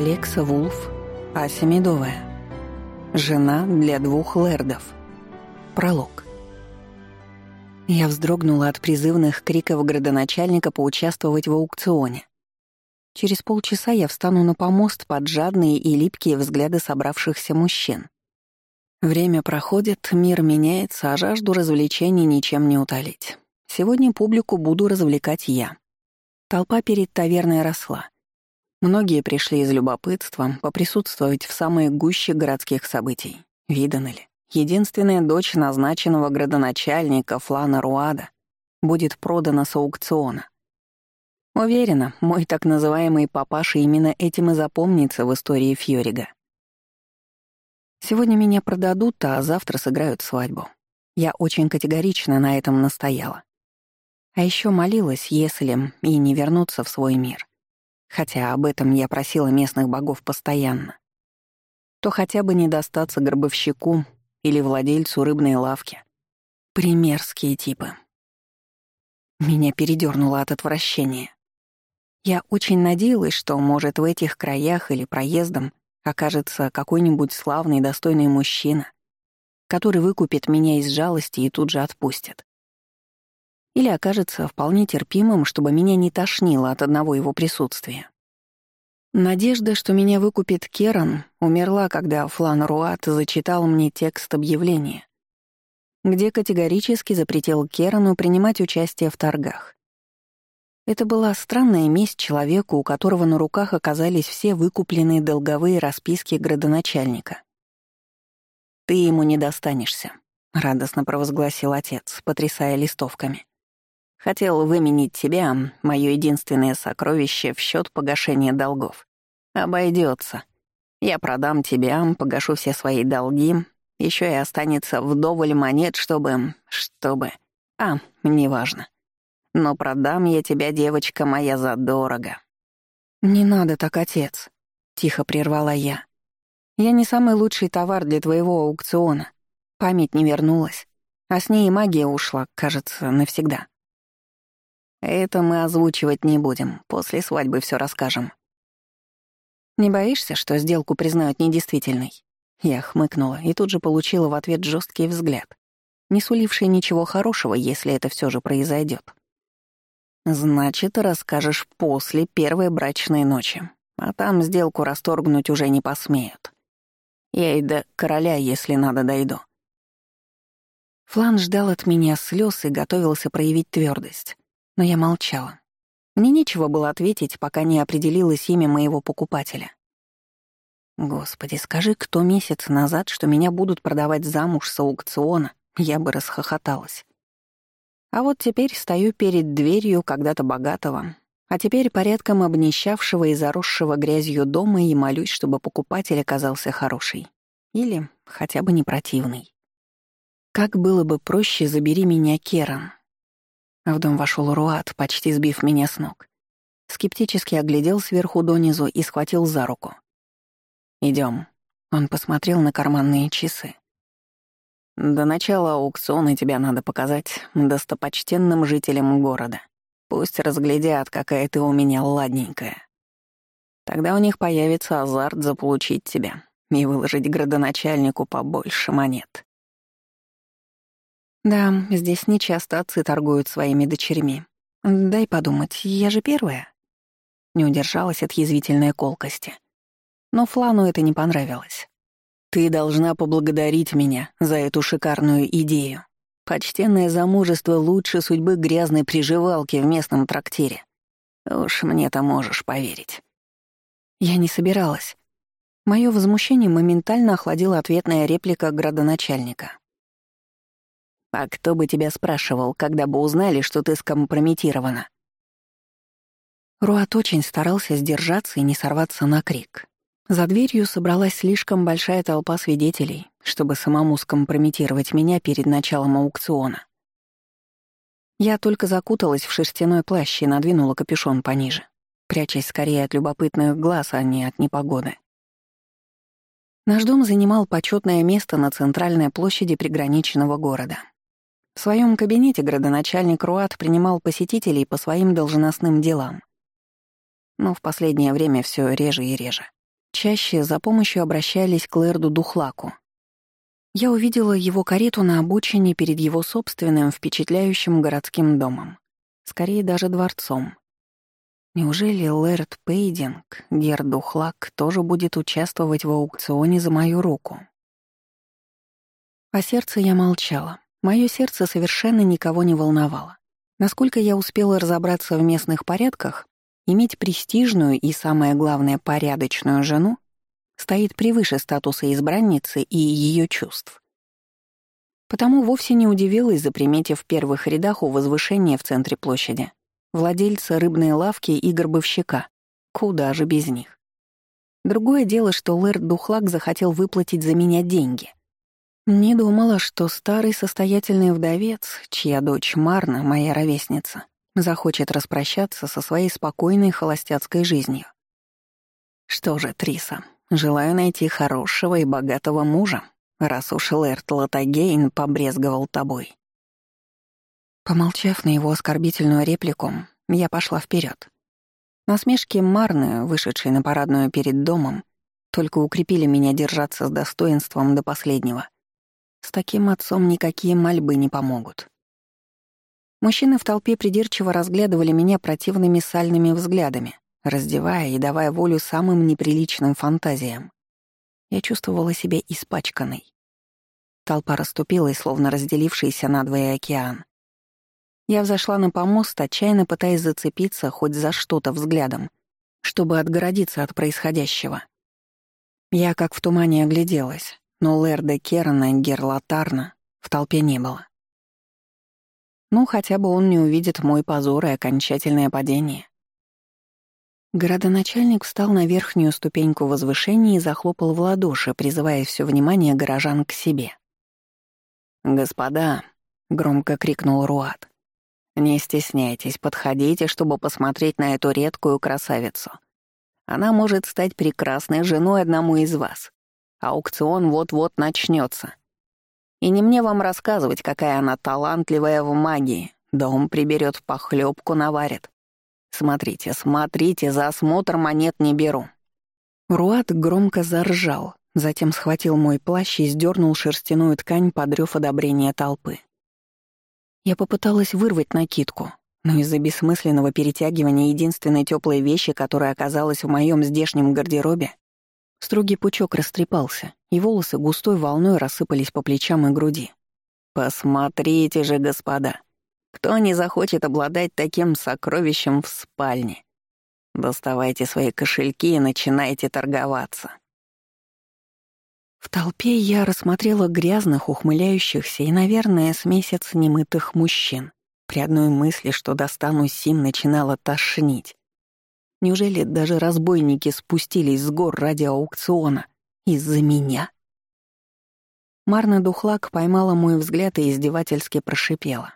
Алекса Вулф, Ася Медовая. Жена для двух лэрдов. Пролог. Я вздрогнула от призывных криков градоначальника поучаствовать в аукционе. Через полчаса я встану на помост под жадные и липкие взгляды собравшихся мужчин. Время проходит, мир меняется, а жажду развлечений ничем не утолить. Сегодня публику буду развлекать я. Толпа перед таверной росла. Многие пришли из любопытства поприсутствовать в самой гуще городских событий. Видано ли? Единственная дочь назначенного градоначальника Флана Руада будет продана с аукциона. Уверена, мой так называемый папаша именно этим и запомнится в истории Фьорига. Сегодня меня продадут, а завтра сыграют свадьбу. Я очень категорично на этом настояла. А еще молилась, если и не вернуться в свой мир хотя об этом я просила местных богов постоянно, то хотя бы не достаться гробовщику или владельцу рыбной лавки. Примерские типы. Меня передернуло от отвращения. Я очень надеялась, что, может, в этих краях или проездом окажется какой-нибудь славный достойный мужчина, который выкупит меня из жалости и тут же отпустит. Или окажется вполне терпимым, чтобы меня не тошнило от одного его присутствия. Надежда, что меня выкупит Керан, умерла, когда Флан Руат зачитал мне текст объявления, где категорически запретил Керану принимать участие в торгах. Это была странная месть человеку, у которого на руках оказались все выкупленные долговые расписки градоначальника. «Ты ему не достанешься», — радостно провозгласил отец, потрясая листовками. Хотел выменить тебя, мое единственное сокровище, в счет погашения долгов. Обойдется. Я продам тебя, погашу все свои долги, еще и останется вдоволь монет, чтобы... чтобы... А, неважно. Но продам я тебя, девочка моя, задорого. «Не надо так, отец», — тихо прервала я. «Я не самый лучший товар для твоего аукциона. Память не вернулась, а с ней и магия ушла, кажется, навсегда. Это мы озвучивать не будем, после свадьбы все расскажем. Не боишься, что сделку признают недействительной? Я хмыкнула и тут же получила в ответ жесткий взгляд, не суливший ничего хорошего, если это все же произойдет. Значит, расскажешь после первой брачной ночи, а там сделку расторгнуть уже не посмеют. Я и до короля, если надо, дойду. Флан ждал от меня слез и готовился проявить твердость но я молчала. Мне нечего было ответить, пока не определилось имя моего покупателя. Господи, скажи, кто месяц назад, что меня будут продавать замуж с аукциона, я бы расхохоталась. А вот теперь стою перед дверью когда-то богатого, а теперь порядком обнищавшего и заросшего грязью дома и молюсь, чтобы покупатель оказался хороший. Или хотя бы не противный. Как было бы проще «забери меня, Керан», в дом вошел Руат, почти сбив меня с ног. Скептически оглядел сверху донизу и схватил за руку. Идем. Он посмотрел на карманные часы. До начала аукциона тебя надо показать достопочтенным жителям города. Пусть разглядят, какая ты у меня ладненькая. Тогда у них появится азарт заполучить тебя и выложить градоначальнику побольше монет. Да, здесь нечасто отцы торгуют своими дочерьми. Дай подумать, я же первая. Не удержалась от язвительной колкости. Но Флану это не понравилось. Ты должна поблагодарить меня за эту шикарную идею. Почтенное замужество лучше судьбы грязной приживалки в местном трактире. Уж мне-то можешь поверить. Я не собиралась. Моё возмущение моментально охладила ответная реплика градоначальника. А кто бы тебя спрашивал, когда бы узнали, что ты скомпрометирована?» Руат очень старался сдержаться и не сорваться на крик. За дверью собралась слишком большая толпа свидетелей, чтобы самому скомпрометировать меня перед началом аукциона. Я только закуталась в шерстяной плащ и надвинула капюшон пониже, прячась скорее от любопытных глаз, а не от непогоды. Наш дом занимал почетное место на центральной площади приграничного города. В своем кабинете градоначальник Руат принимал посетителей по своим должностным делам. Но в последнее время все реже и реже. Чаще за помощью обращались к Лэрду Духлаку. Я увидела его карету на обочине перед его собственным впечатляющим городским домом. Скорее даже дворцом. Неужели Лэрд Пейдинг, Гер Духлак, тоже будет участвовать в аукционе за мою руку? О сердце я молчала. Мое сердце совершенно никого не волновало. Насколько я успела разобраться в местных порядках, Иметь престижную и, самое главное, порядочную жену стоит превыше статуса избранницы и ее чувств. Потому вовсе не удивилась, заприметив в первых рядах у возвышения в центре площади владельца рыбной лавки и гробовщика. Куда же без них? Другое дело, что Лэрд Духлак захотел выплатить за меня деньги. Не думала, что старый состоятельный вдовец, чья дочь Марна, моя ровесница, захочет распрощаться со своей спокойной холостяцкой жизнью. Что же, Триса, желаю найти хорошего и богатого мужа, раз уж Лэрт Латагейн побрезговал тобой. Помолчав на его оскорбительную реплику, я пошла вперед. Насмешки Марны, вышедшие на парадную перед домом, только укрепили меня держаться с достоинством до последнего. С таким отцом никакие мольбы не помогут. Мужчины в толпе придирчиво разглядывали меня противными сальными взглядами, раздевая и давая волю самым неприличным фантазиям. Я чувствовала себя испачканной. Толпа расступилась, словно разделившийся надвое океан. Я взошла на помост, отчаянно пытаясь зацепиться хоть за что-то взглядом, чтобы отгородиться от происходящего. Я как в тумане огляделась, но Лерда Керна Герлатарна в толпе не было. Ну, хотя бы он не увидит мой позор и окончательное падение. Городоначальник встал на верхнюю ступеньку возвышения и захлопал в ладоши, призывая все внимание горожан к себе. «Господа», — громко крикнул Руат, — «не стесняйтесь, подходите, чтобы посмотреть на эту редкую красавицу. Она может стать прекрасной женой одному из вас. Аукцион вот-вот начнется. И не мне вам рассказывать, какая она талантливая в магии. Дом приберет, похлебку наварит. Смотрите, смотрите, за осмотр монет не беру». Руат громко заржал, затем схватил мой плащ и сдернул шерстяную ткань под рёв одобрения толпы. Я попыталась вырвать накидку, но из-за бессмысленного перетягивания единственной теплой вещи, которая оказалась в моем здешнем гардеробе, Строгий пучок растрепался, и волосы густой волной рассыпались по плечам и груди. «Посмотрите же, господа! Кто не захочет обладать таким сокровищем в спальне? Доставайте свои кошельки и начинайте торговаться». В толпе я рассмотрела грязных, ухмыляющихся и, наверное, с месяц немытых мужчин. При одной мысли, что достану Сим, начинала тошнить. Неужели даже разбойники спустились с гор ради аукциона? Из-за меня? Марна Духлак поймала мой взгляд и издевательски прошипела.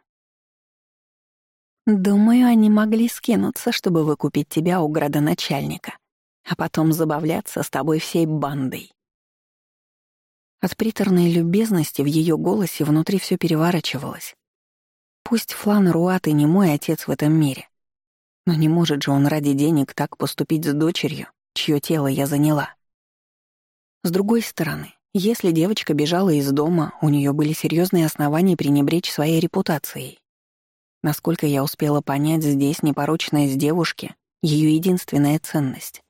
«Думаю, они могли скинуться, чтобы выкупить тебя у градоначальника, а потом забавляться с тобой всей бандой». От приторной любезности в ее голосе внутри все переворачивалось. Пусть Флан Руат и не мой отец в этом мире, но не может же он ради денег так поступить с дочерью, чье тело я заняла. С другой стороны, если девочка бежала из дома, у нее были серьезные основания пренебречь своей репутацией. Насколько я успела понять, здесь непорочность девушки — ее единственная ценность.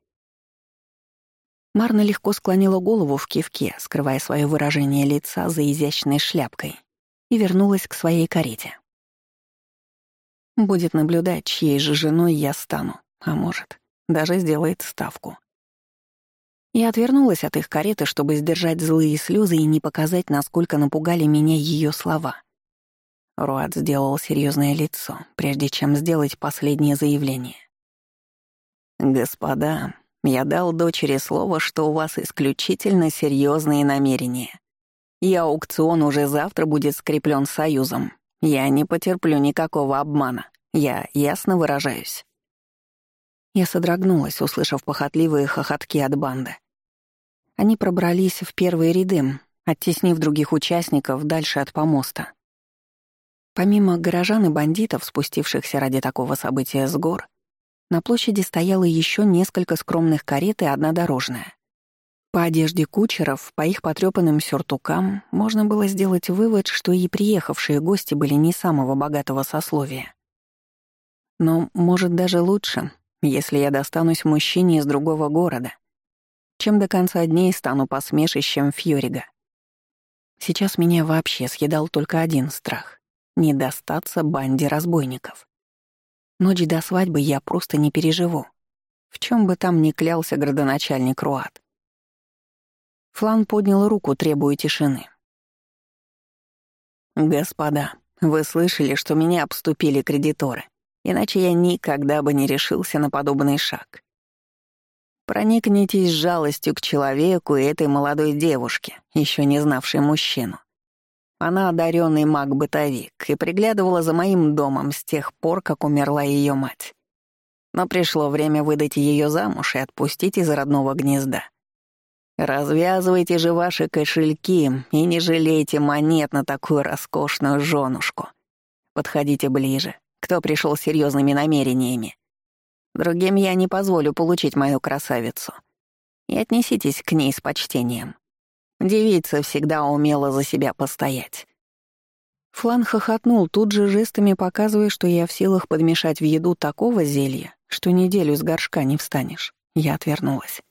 Марна легко склонила голову в кивке, скрывая свое выражение лица за изящной шляпкой, и вернулась к своей карете. Будет наблюдать, чьей же женой я стану, а может, даже сделает ставку. Я отвернулась от их кареты, чтобы сдержать злые слезы и не показать, насколько напугали меня ее слова. Руат сделал серьезное лицо, прежде чем сделать последнее заявление. «Господа, я дал дочери слово, что у вас исключительно серьезные намерения. И аукцион уже завтра будет скреплен союзом, я не потерплю никакого обмана. Я ясно выражаюсь. Я содрогнулась, услышав похотливые хохотки от банды. Они пробрались в первые ряды, оттеснив других участников дальше от помоста. Помимо горожан и бандитов, спустившихся ради такого события с гор, на площади стояло еще несколько скромных карет и одна дорожная. По одежде кучеров, по их потрёпанным сюртукам можно было сделать вывод, что и приехавшие гости были не самого богатого сословия. Но, может, даже лучше, если я достанусь мужчине из другого города, чем до конца дней стану посмешищем Фьюрига. Сейчас меня вообще съедал только один страх — не достаться банде разбойников. Ночь до свадьбы я просто не переживу. В чем бы там ни клялся градоначальник Руат. Флан поднял руку, требуя тишины. «Господа, вы слышали, что меня обступили кредиторы, иначе я никогда бы не решился на подобный шаг. Проникнитесь жалостью к человеку и этой молодой девушке, еще не знавшей мужчину. Она одаренный маг-бытовик и приглядывала за моим домом с тех пор, как умерла ее мать. Но пришло время выдать ее замуж и отпустить из родного гнезда. Развязывайте же ваши кошельки и не жалейте монет на такую роскошную женушку. Подходите ближе, кто пришел с серьезными намерениями. Другим я не позволю получить мою красавицу. И отнеситесь к ней с почтением. Девица всегда умела за себя постоять. Флан хохотнул, тут же жестами показывая, что я в силах подмешать в еду такого зелья, что неделю с горшка не встанешь. Я отвернулась.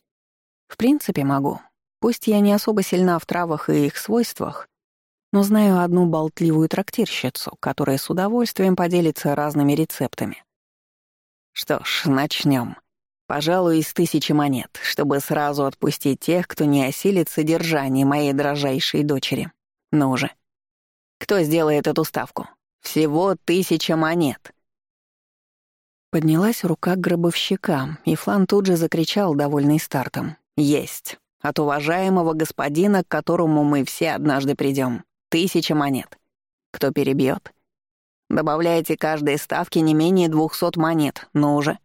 В принципе, могу. Пусть я не особо сильна в травах и их свойствах, но знаю одну болтливую трактирщицу, которая с удовольствием поделится разными рецептами. Что ж, начнем. Пожалуй, из тысячи монет, чтобы сразу отпустить тех, кто не осилит содержание моей дрожайшей дочери. Ну же. Кто сделает эту ставку? Всего тысяча монет. Поднялась рука гробовщика, и Флан тут же закричал, довольный стартом. «Есть. От уважаемого господина, к которому мы все однажды придем. Тысяча монет. Кто перебьет? Добавляйте каждой ставке не менее двухсот монет. Ну уже.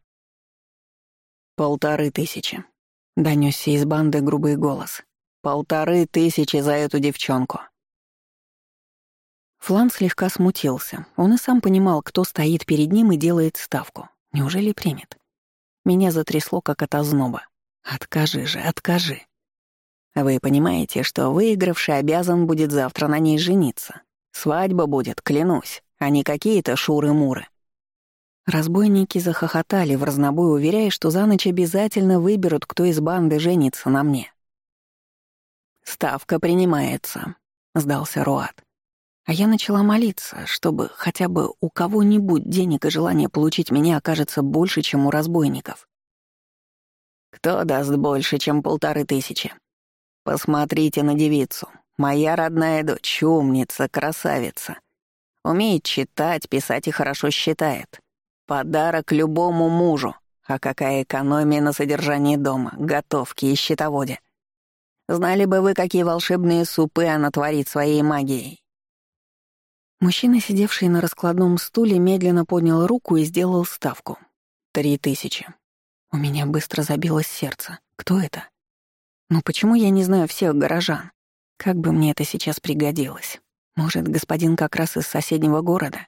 «Полторы тысячи», — донёсся из банды грубый голос. «Полторы тысячи за эту девчонку». Флан слегка смутился. Он и сам понимал, кто стоит перед ним и делает ставку. Неужели примет? Меня затрясло, как от озноба. Откажи же, откажи. Вы понимаете, что выигравший обязан будет завтра на ней жениться. Свадьба будет, клянусь, а не какие-то шуры-муры. Разбойники захохотали в разнобой, уверяя, что за ночь обязательно выберут, кто из банды женится на мне. «Ставка принимается», — сдался Руат. А я начала молиться, чтобы хотя бы у кого-нибудь денег и желание получить меня окажется больше, чем у разбойников. Кто даст больше, чем полторы тысячи? Посмотрите на девицу. Моя родная дочь, умница, красавица. Умеет читать, писать и хорошо считает. Подарок любому мужу. А какая экономия на содержании дома, готовке и счетоводе. Знали бы вы, какие волшебные супы она творит своей магией. Мужчина, сидевший на раскладном стуле, медленно поднял руку и сделал ставку. Три тысячи. У меня быстро забилось сердце. Кто это? Ну почему я не знаю всех горожан? Как бы мне это сейчас пригодилось? Может, господин как раз из соседнего города?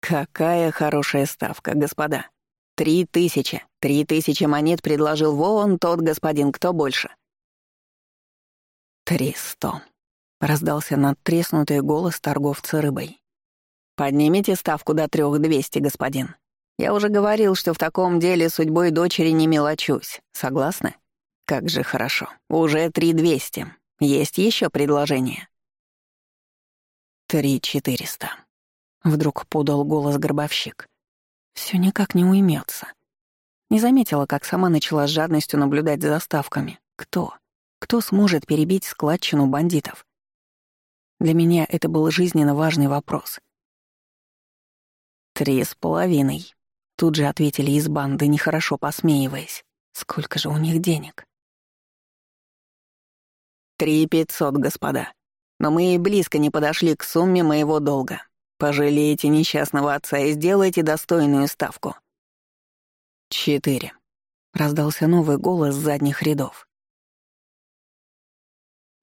Какая хорошая ставка, господа. Три тысячи. Три тысячи монет предложил вон тот господин, кто больше. Триста. Раздался надтреснутый голос торговца рыбой. «Поднимите ставку до трех двести, господин. Я уже говорил, что в таком деле судьбой дочери не мелочусь. Согласны? Как же хорошо. Уже три двести. Есть еще предложение. Три четыреста. Вдруг подал голос гробовщик. Все никак не уймется. Не заметила, как сама начала с жадностью наблюдать за ставками. Кто? Кто сможет перебить складчину бандитов? Для меня это был жизненно важный вопрос. Три с половиной. Тут же ответили из банды, нехорошо посмеиваясь. Сколько же у них денег? «Три пятьсот, господа. Но мы и близко не подошли к сумме моего долга. Пожалейте несчастного отца и сделайте достойную ставку». «Четыре», — раздался новый голос с задних рядов.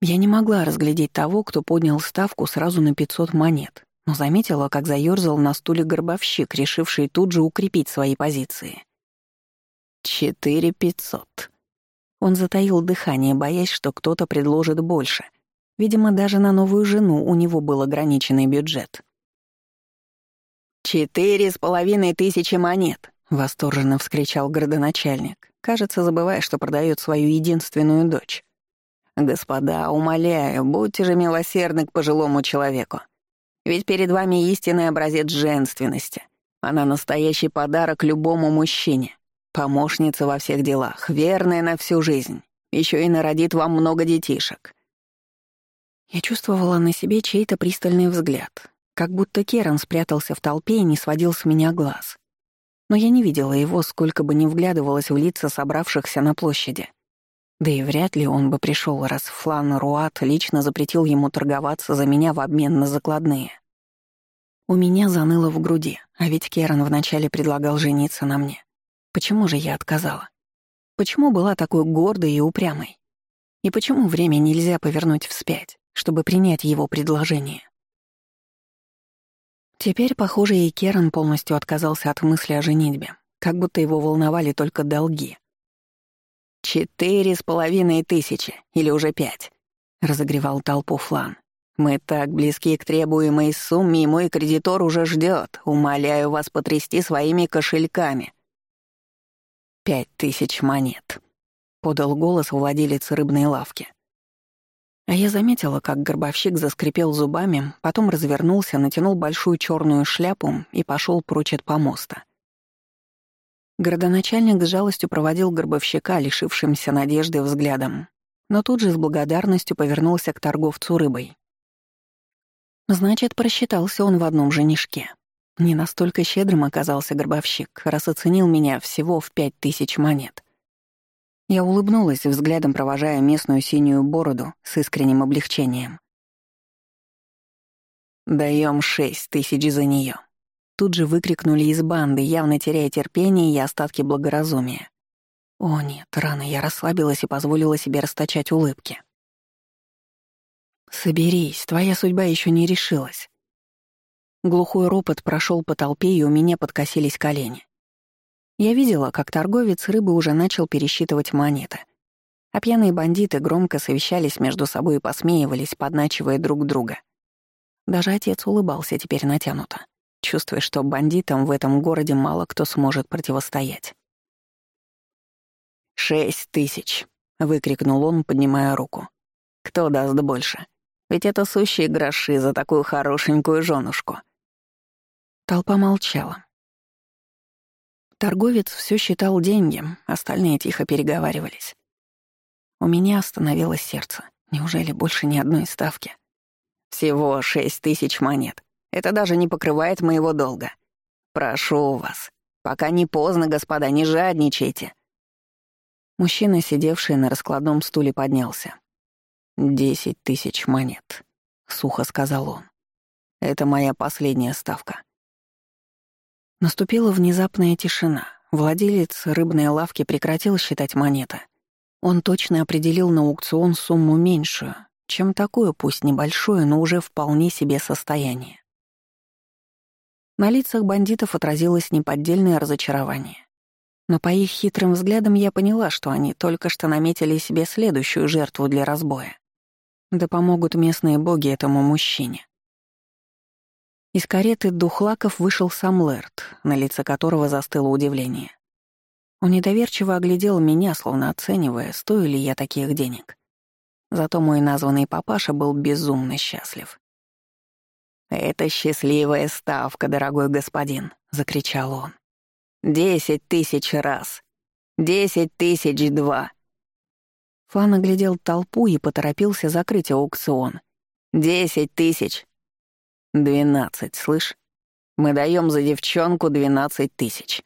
Я не могла разглядеть того, кто поднял ставку сразу на пятьсот монет но заметила, как заёрзал на стуле гробовщик, решивший тут же укрепить свои позиции. «Четыре пятьсот». Он затаил дыхание, боясь, что кто-то предложит больше. Видимо, даже на новую жену у него был ограниченный бюджет. «Четыре с половиной тысячи монет!» — восторженно вскричал городоначальник, кажется, забывая, что продает свою единственную дочь. «Господа, умоляю, будьте же милосердны к пожилому человеку. Ведь перед вами истинный образец женственности. Она настоящий подарок любому мужчине. Помощница во всех делах, верная на всю жизнь. Еще и народит вам много детишек». Я чувствовала на себе чей-то пристальный взгляд, как будто Керан спрятался в толпе и не сводил с меня глаз. Но я не видела его, сколько бы ни вглядывалась в лица собравшихся на площади. Да и вряд ли он бы пришел, раз Флан Руат лично запретил ему торговаться за меня в обмен на закладные. У меня заныло в груди, а ведь Керан вначале предлагал жениться на мне. Почему же я отказала? Почему была такой гордой и упрямой? И почему время нельзя повернуть вспять, чтобы принять его предложение? Теперь, похоже, и Керан полностью отказался от мысли о женитьбе, как будто его волновали только долги — «Четыре с половиной тысячи, или уже пять», — разогревал толпу Флан. «Мы так близки к требуемой сумме, и мой кредитор уже ждет. Умоляю вас потрясти своими кошельками». «Пять тысяч монет», — подал голос владелец рыбной лавки. А я заметила, как гробовщик заскрипел зубами, потом развернулся, натянул большую черную шляпу и пошел прочь от помоста. Городоначальник с жалостью проводил гробовщика, лишившимся надежды взглядом, но тут же с благодарностью повернулся к торговцу рыбой. Значит, просчитался он в одном женишке. Не настолько щедрым оказался гробовщик, раз оценил меня всего в пять тысяч монет. Я улыбнулась, взглядом провожая местную синюю бороду с искренним облегчением. «Даем шесть тысяч за нее тут же выкрикнули из банды, явно теряя терпение и остатки благоразумия. О нет, рано я расслабилась и позволила себе расточать улыбки. «Соберись, твоя судьба еще не решилась». Глухой ропот прошел по толпе, и у меня подкосились колени. Я видела, как торговец рыбы уже начал пересчитывать монеты. А пьяные бандиты громко совещались между собой и посмеивались, подначивая друг друга. Даже отец улыбался теперь натянуто чувствуя, что бандитам в этом городе мало кто сможет противостоять. «Шесть тысяч!» — выкрикнул он, поднимая руку. «Кто даст больше? Ведь это сущие гроши за такую хорошенькую женушку». Толпа молчала. Торговец все считал деньги, остальные тихо переговаривались. У меня остановилось сердце. Неужели больше ни одной ставки? Всего шесть тысяч монет. Это даже не покрывает моего долга. Прошу вас, пока не поздно, господа, не жадничайте». Мужчина, сидевший на раскладном стуле, поднялся. «Десять тысяч монет», — сухо сказал он. «Это моя последняя ставка». Наступила внезапная тишина. Владелец рыбной лавки прекратил считать монеты. Он точно определил на аукцион сумму меньшую, чем такое, пусть небольшое, но уже вполне себе состояние. На лицах бандитов отразилось неподдельное разочарование. Но по их хитрым взглядам я поняла, что они только что наметили себе следующую жертву для разбоя. Да помогут местные боги этому мужчине. Из кареты Духлаков вышел сам Лэрт, на лице которого застыло удивление. Он недоверчиво оглядел меня, словно оценивая, стою ли я таких денег. Зато мой названный папаша был безумно счастлив. «Это счастливая ставка, дорогой господин», — закричал он. «Десять тысяч раз! Десять тысяч два!» Фан оглядел толпу и поторопился закрыть аукцион. «Десять тысяч!» «Двенадцать, слышь? Мы даем за девчонку двенадцать тысяч!»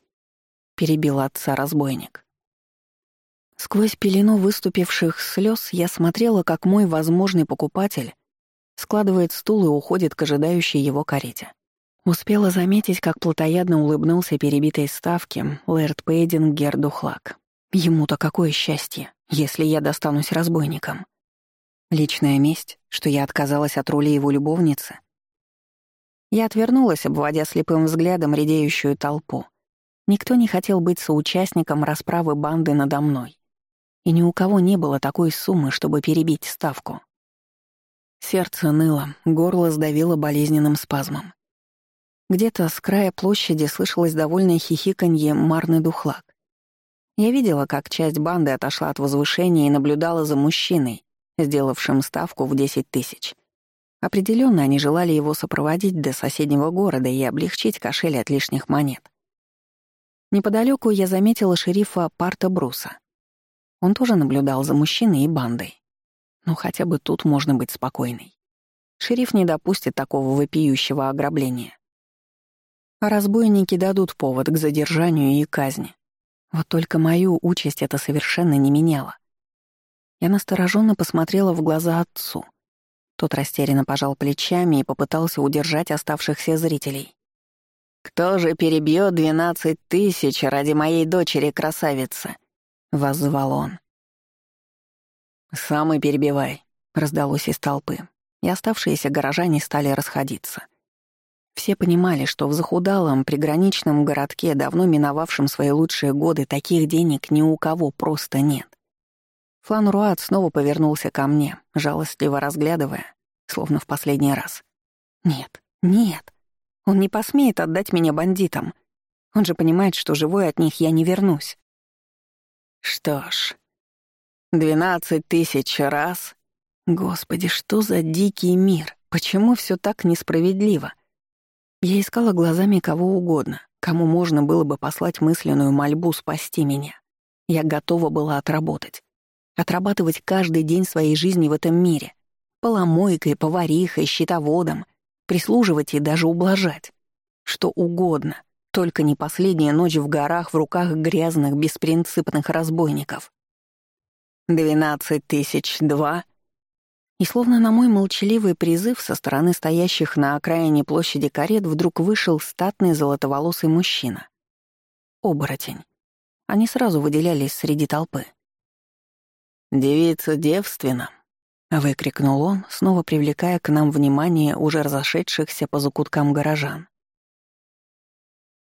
Перебил отца разбойник. Сквозь пелену выступивших слез я смотрела, как мой возможный покупатель складывает стул и уходит к ожидающей его карете. Успела заметить, как плотоядно улыбнулся перебитой ставки Лэрд Пейдинг Гердухлак. Ему-то какое счастье, если я достанусь разбойникам. Личная месть, что я отказалась от роли его любовницы. Я отвернулась, обводя слепым взглядом редеющую толпу. Никто не хотел быть соучастником расправы банды надо мной. И ни у кого не было такой суммы, чтобы перебить ставку. Сердце ныло, горло сдавило болезненным спазмом. Где-то с края площади слышалось довольное хихиканье Марны Духлак. Я видела, как часть банды отошла от возвышения и наблюдала за мужчиной, сделавшим ставку в 10 тысяч. Определенно, они желали его сопроводить до соседнего города и облегчить кошель от лишних монет. Неподалеку я заметила шерифа Парта Бруса. Он тоже наблюдал за мужчиной и бандой. Но хотя бы тут можно быть спокойной. Шериф не допустит такого вопиющего ограбления. А разбойники дадут повод к задержанию и казни. Вот только мою участь это совершенно не меняло. Я настороженно посмотрела в глаза отцу. Тот растерянно пожал плечами и попытался удержать оставшихся зрителей. «Кто же перебьет двенадцать тысяч ради моей дочери-красавицы?» — воззвал он. «Сам и перебивай», — раздалось из толпы, и оставшиеся горожане стали расходиться. Все понимали, что в захудалом приграничном городке, давно миновавшем свои лучшие годы, таких денег ни у кого просто нет. Флан Руат снова повернулся ко мне, жалостливо разглядывая, словно в последний раз. «Нет, нет, он не посмеет отдать меня бандитам. Он же понимает, что живой от них я не вернусь». «Что ж, двенадцать тысяч раз...» Господи, что за дикий мир? Почему все так несправедливо? Я искала глазами кого угодно, кому можно было бы послать мысленную мольбу спасти меня. Я готова была отработать. Отрабатывать каждый день своей жизни в этом мире. Поломойкой, поварихой, счетоводом. Прислуживать и даже ублажать. Что угодно, только не последняя ночь в горах в руках грязных, беспринципных разбойников. «Двенадцать тысяч два?» И словно на мой молчаливый призыв со стороны стоящих на окраине площади карет вдруг вышел статный золотоволосый мужчина. Оборотень. Они сразу выделялись среди толпы. «Девица девственна», — выкрикнул он, снова привлекая к нам внимание уже разошедшихся по закуткам горожан.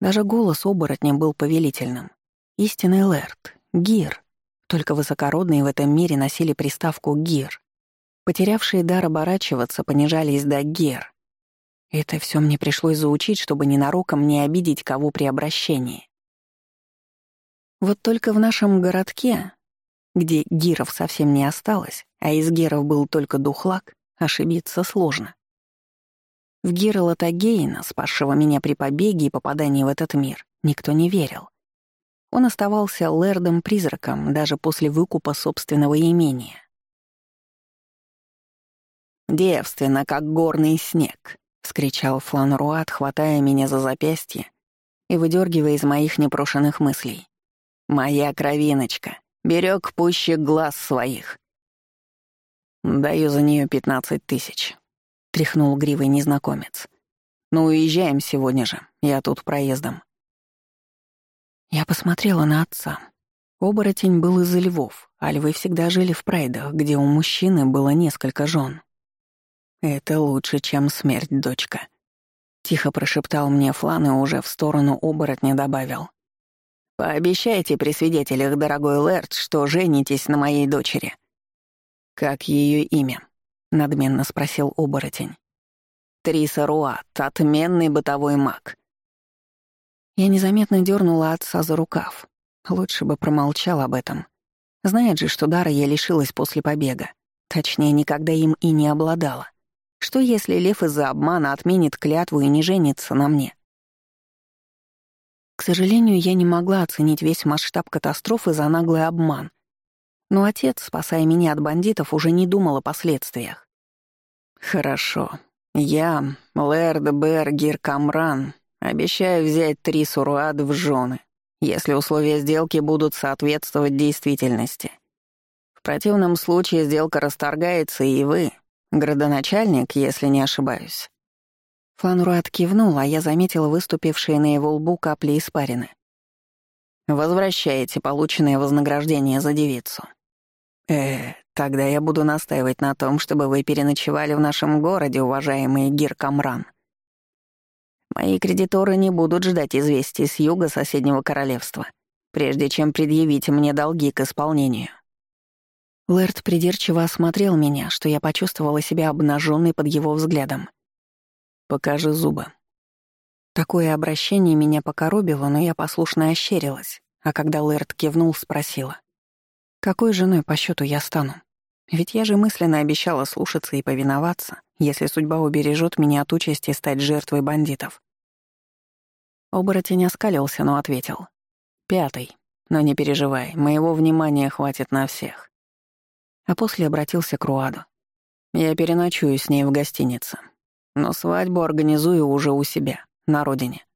Даже голос оборотня был повелительным. Истинный Лэрт, Гир. Только высокородные в этом мире носили приставку «Гир». Потерявшие дар оборачиваться понижались до гер. Это все мне пришлось заучить, чтобы ненароком не обидеть кого при обращении. Вот только в нашем городке, где гиров совсем не осталось, а из гиров был только духлак, ошибиться сложно. В Гира Латагейна, спасшего меня при побеге и попадании в этот мир, никто не верил. Он оставался лэрдом-призраком даже после выкупа собственного имения. «Девственно, как горный снег», — вскричал Фланруат, хватая меня за запястье и выдергивая из моих непрошенных мыслей. «Моя кровиночка, берег пуще глаз своих». «Даю за нее пятнадцать тысяч», — тряхнул гривой незнакомец. «Ну, уезжаем сегодня же, я тут проездом». Я посмотрела на отца. Оборотень был из львов, а львы всегда жили в прайдах, где у мужчины было несколько жен. «Это лучше, чем смерть, дочка», — тихо прошептал мне Флан и уже в сторону оборотня добавил. «Пообещайте при свидетелях, дорогой Лэрд, что женитесь на моей дочери». «Как ее имя?» — надменно спросил оборотень. «Триса Руат, отменный бытовой маг». Я незаметно дернула отца за рукав. Лучше бы промолчал об этом. Знает же, что дара я лишилась после побега. Точнее, никогда им и не обладала. Что если Лев из-за обмана отменит клятву и не женится на мне? К сожалению, я не могла оценить весь масштаб катастрофы за наглый обман. Но отец, спасая меня от бандитов, уже не думал о последствиях. «Хорошо. Я, Лэрд Бергер Камран, обещаю взять три суруад в жены, если условия сделки будут соответствовать действительности. В противном случае сделка расторгается, и вы, Градоначальник, если не ошибаюсь. Фланруат кивнул, а я заметила выступившие на его лбу капли испарины. «Возвращаете полученное вознаграждение за девицу». «Э, тогда я буду настаивать на том, чтобы вы переночевали в нашем городе, уважаемый Гир Камран. Мои кредиторы не будут ждать известий с юга соседнего королевства, прежде чем предъявить мне долги к исполнению». Лэрд придирчиво осмотрел меня, что я почувствовала себя обнаженной под его взглядом. «Покажи зубы». Такое обращение меня покоробило, но я послушно ощерилась, а когда Лэрд кивнул, спросила. «Какой женой по счету я стану? Ведь я же мысленно обещала слушаться и повиноваться, если судьба убережет меня от участи стать жертвой бандитов». Оборотень оскалился, но ответил. «Пятый. Но не переживай, моего внимания хватит на всех а после обратился к Руаду. «Я переночую с ней в гостинице, но свадьбу организую уже у себя, на родине».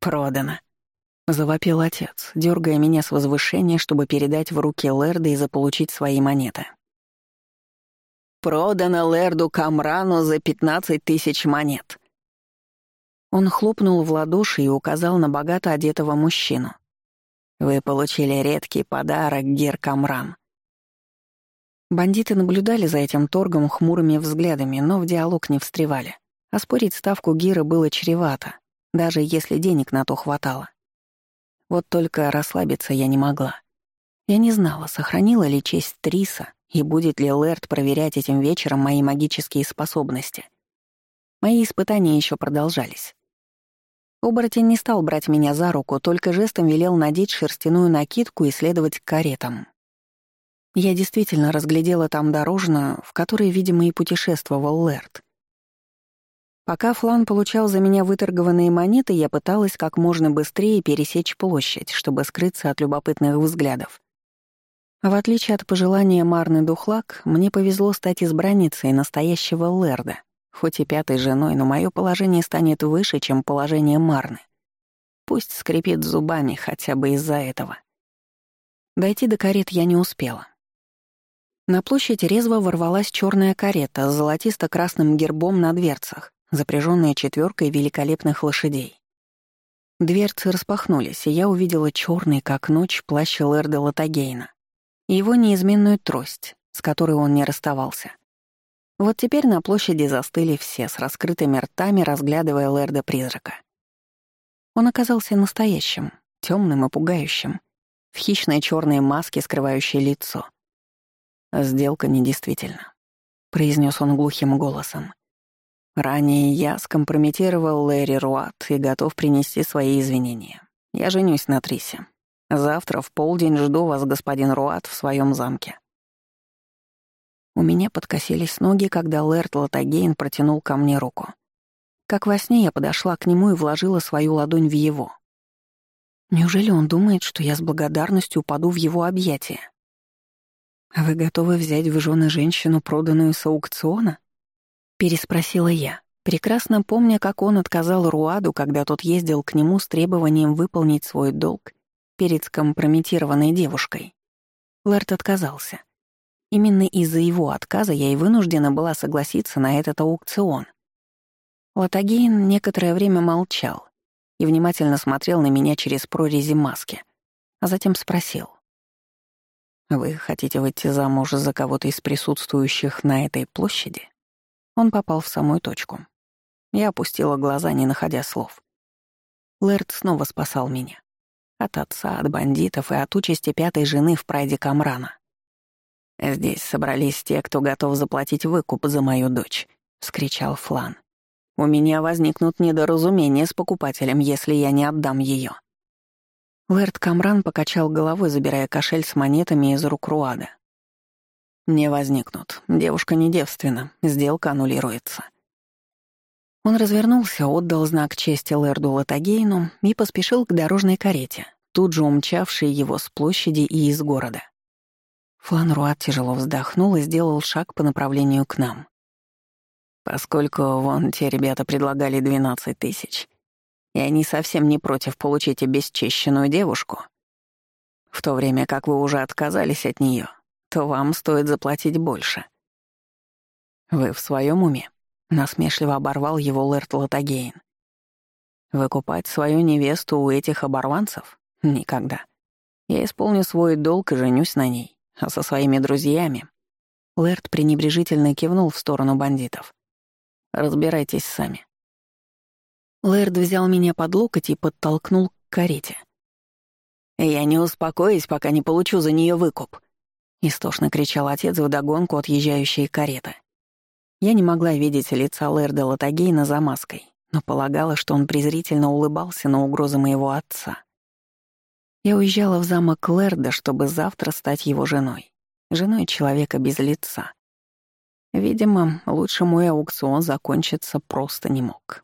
«Продано», — завопил отец, дергая меня с возвышения, чтобы передать в руки Лерда и заполучить свои монеты. «Продано Лерду Камрану за пятнадцать тысяч монет». Он хлопнул в ладоши и указал на богато одетого мужчину. «Вы получили редкий подарок, Гер Камран. Бандиты наблюдали за этим торгом хмурыми взглядами, но в диалог не встревали. Оспорить ставку Гира было чревато, даже если денег на то хватало. Вот только расслабиться я не могла. Я не знала, сохранила ли честь Триса и будет ли Лэрд проверять этим вечером мои магические способности. Мои испытания еще продолжались. Оборотень не стал брать меня за руку, только жестом велел надеть шерстяную накидку и следовать к каретам. Я действительно разглядела там дорожную, в которой, видимо, и путешествовал Лэрд. Пока Флан получал за меня выторгованные монеты, я пыталась как можно быстрее пересечь площадь, чтобы скрыться от любопытных взглядов. В отличие от пожелания Марны Духлак, мне повезло стать избранницей настоящего Лэрда, хоть и пятой женой, но мое положение станет выше, чем положение Марны. Пусть скрипит зубами хотя бы из-за этого. Дойти до карет я не успела. На площадь резво ворвалась черная карета с золотисто-красным гербом на дверцах, запряженная четверкой великолепных лошадей. Дверцы распахнулись, и я увидела черный, как ночь, плащ Лэрда Латагейна его неизменную трость, с которой он не расставался. Вот теперь на площади застыли все с раскрытыми ртами, разглядывая Лэрда-призрака. Он оказался настоящим, темным и пугающим, в хищной черной маске, скрывающей лицо — «Сделка недействительна», — произнес он глухим голосом. «Ранее я скомпрометировал Лэри Руат и готов принести свои извинения. Я женюсь на Трисе. Завтра в полдень жду вас, господин Руат, в своем замке». У меня подкосились ноги, когда Лэрд Латагейн протянул ко мне руку. Как во сне я подошла к нему и вложила свою ладонь в его. Неужели он думает, что я с благодарностью упаду в его объятия? «А вы готовы взять в жены женщину, проданную с аукциона?» — переспросила я, прекрасно помня, как он отказал Руаду, когда тот ездил к нему с требованием выполнить свой долг перед скомпрометированной девушкой. Лэрт отказался. Именно из-за его отказа я и вынуждена была согласиться на этот аукцион. Латагейн некоторое время молчал и внимательно смотрел на меня через прорези маски, а затем спросил. Вы хотите выйти замуж за кого-то из присутствующих на этой площади? Он попал в самую точку. Я опустила глаза, не находя слов. Лэрд снова спасал меня. От отца, от бандитов и от участи пятой жены в прайде Камрана. «Здесь собрались те, кто готов заплатить выкуп за мою дочь», — вскричал Флан. «У меня возникнут недоразумения с покупателем, если я не отдам ее. Лэрд Камран покачал головой, забирая кошель с монетами из рук Руада. «Не возникнут. Девушка не девственна. Сделка аннулируется». Он развернулся, отдал знак чести Лэрду Латагейну и поспешил к дорожной карете, тут же умчавшей его с площади и из города. Флан Руад тяжело вздохнул и сделал шаг по направлению к нам. Поскольку вон те ребята предлагали 12 тысяч, и они совсем не против получить обесчищенную девушку, в то время как вы уже отказались от нее, то вам стоит заплатить больше. Вы в своем уме? Насмешливо оборвал его Лэрт Латагейн. Выкупать свою невесту у этих оборванцев? Никогда. Я исполню свой долг и женюсь на ней, а со своими друзьями... Лэрт пренебрежительно кивнул в сторону бандитов. «Разбирайтесь сами. Лэрд взял меня под локоть и подтолкнул к карете. «Я не успокоюсь, пока не получу за нее выкуп». Истошно кричал отец вдогонку отъезжающей кареты. Я не могла видеть лица Лэрда Латагейна за маской, но полагала, что он презрительно улыбался на угрозы моего отца. Я уезжала в замок Лэрда, чтобы завтра стать его женой. Женой человека без лица. Видимо, лучше мой аукцион закончиться просто не мог.